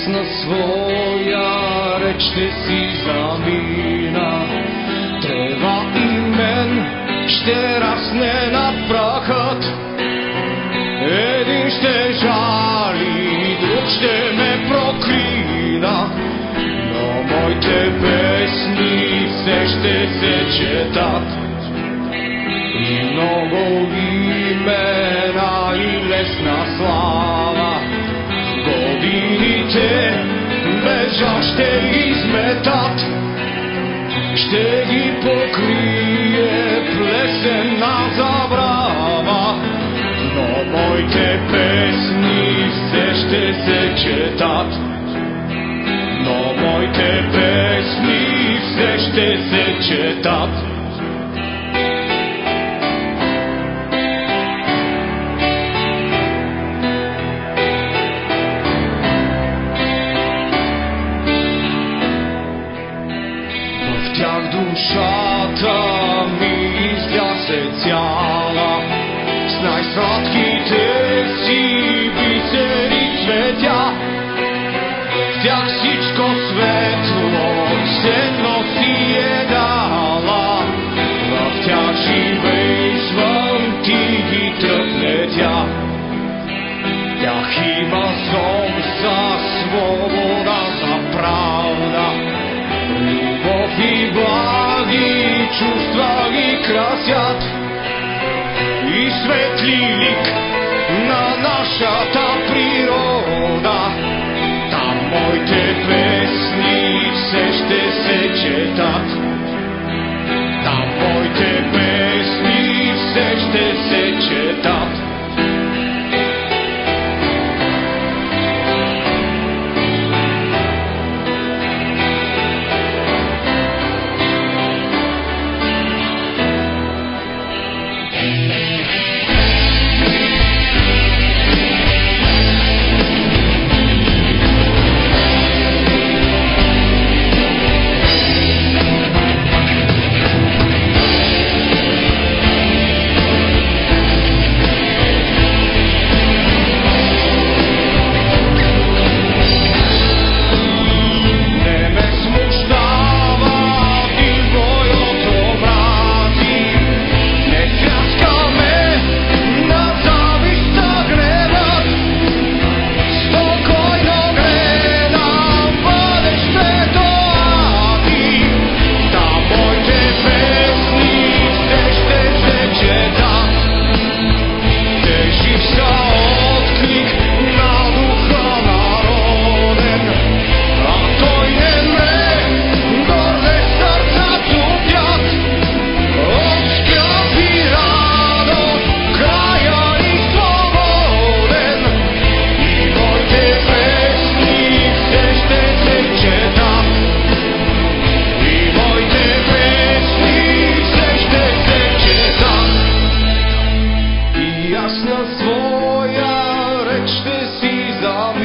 ясна своя реч ще си замина. Трева и мен ще расне на прахът. Един ще жали, друг ще ме проклина. Но моите песни все ще се четат. И много имена бежа ще изметат. Ще ги покрие плесена забрава. Но моите песни все ще се четат. Но моите песни все ще се четат. Душата ми излясе цяла. С най-сладките си бисери цветя. В тях всичко светло се носи е дала. В тях живейшвам ти ги тръпне тя тях има зов за свобода, чувства ги красят. И светли лик на нашата на своя реч ще си замък.